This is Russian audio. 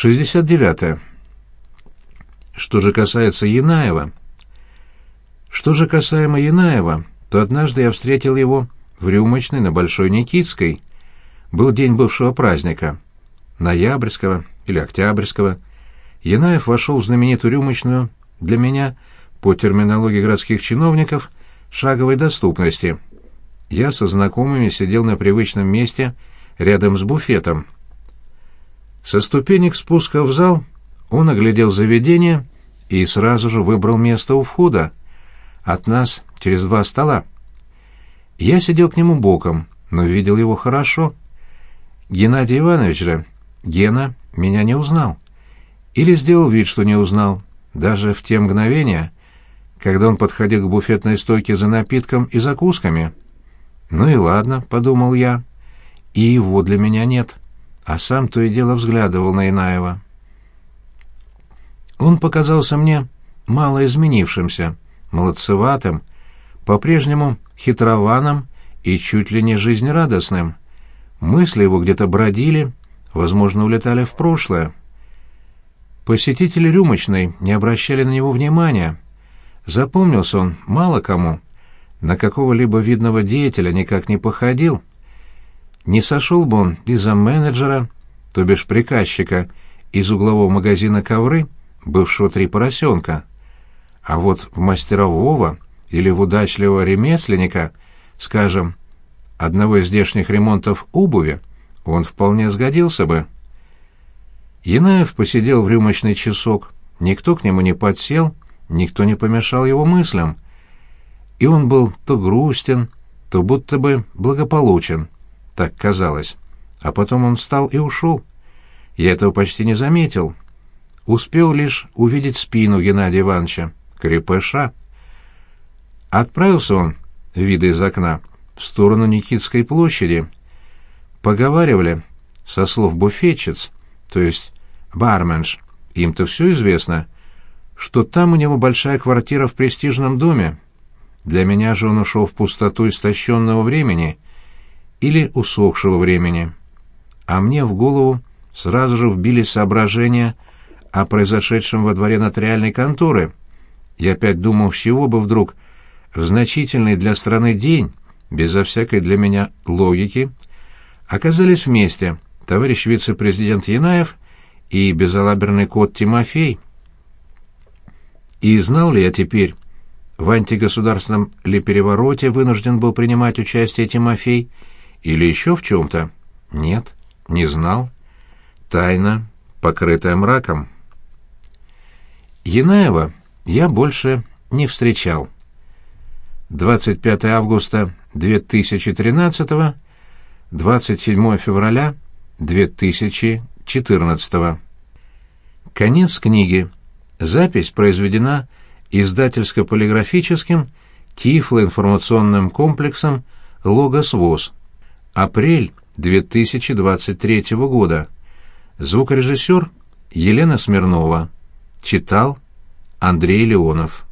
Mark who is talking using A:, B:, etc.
A: 69. -е. Что же касается Янаева... Что же касаемо Янаева, то однажды я встретил его в рюмочной на Большой Никитской. Был день бывшего праздника. Ноябрьского или Октябрьского. Янаев вошел в знаменитую рюмочную для меня, по терминологии городских чиновников, шаговой доступности. Я со знакомыми сидел на привычном месте рядом с буфетом. Со ступенек спуска в зал он оглядел заведение и сразу же выбрал место у входа. От нас через два стола. Я сидел к нему боком, но видел его хорошо. Геннадий Иванович же, Гена, меня не узнал. Или сделал вид, что не узнал, даже в те мгновения, когда он подходил к буфетной стойке за напитком и закусками. «Ну и ладно», — подумал я, — «и его для меня нет» а сам то и дело взглядывал на Инаева. Он показался мне мало изменившимся, молодцеватым, по-прежнему хитрованным и чуть ли не жизнерадостным. Мысли его где-то бродили, возможно, улетали в прошлое. Посетители рюмочной не обращали на него внимания. Запомнился он мало кому, на какого-либо видного деятеля никак не походил — не сошел бы он из-за менеджера, то бишь приказчика, из углового магазина ковры, бывшего три поросенка. А вот в мастерового или в удачливого ремесленника, скажем, одного из здешних ремонтов обуви, он вполне сгодился бы. Янаев посидел в рюмочный часок, никто к нему не подсел, никто не помешал его мыслям. И он был то грустен, то будто бы благополучен так казалось. А потом он встал и ушел. Я этого почти не заметил. Успел лишь увидеть спину Геннадия Ивановича, крепыша. Отправился он, вида из окна, в сторону Никитской площади. Поговаривали, со слов буфетчиц, то есть барменш, им-то все известно, что там у него большая квартира в престижном доме. Для меня же он ушел в пустоту истощенного времени — или усохшего времени. А мне в голову сразу же вбили соображения о произошедшем во дворе нотариальной конторы. Я опять думал, с чего бы вдруг в значительный для страны день, безо всякой для меня логики, оказались вместе товарищ вице-президент Янаев и безалаберный кот Тимофей. И знал ли я теперь, в антигосударственном ли перевороте вынужден был принимать участие Тимофей, или еще в чем-то? Нет, не знал. Тайна, покрытая мраком. Янаева я больше не встречал. 25 августа 2013, 27 февраля 2014. Конец книги. Запись произведена издательско-полиграфическим тифлоинформационным комплексом «Логос ВОЗ». Апрель 2023 года. Звукорежиссер Елена Смирнова. Читал Андрей Леонов.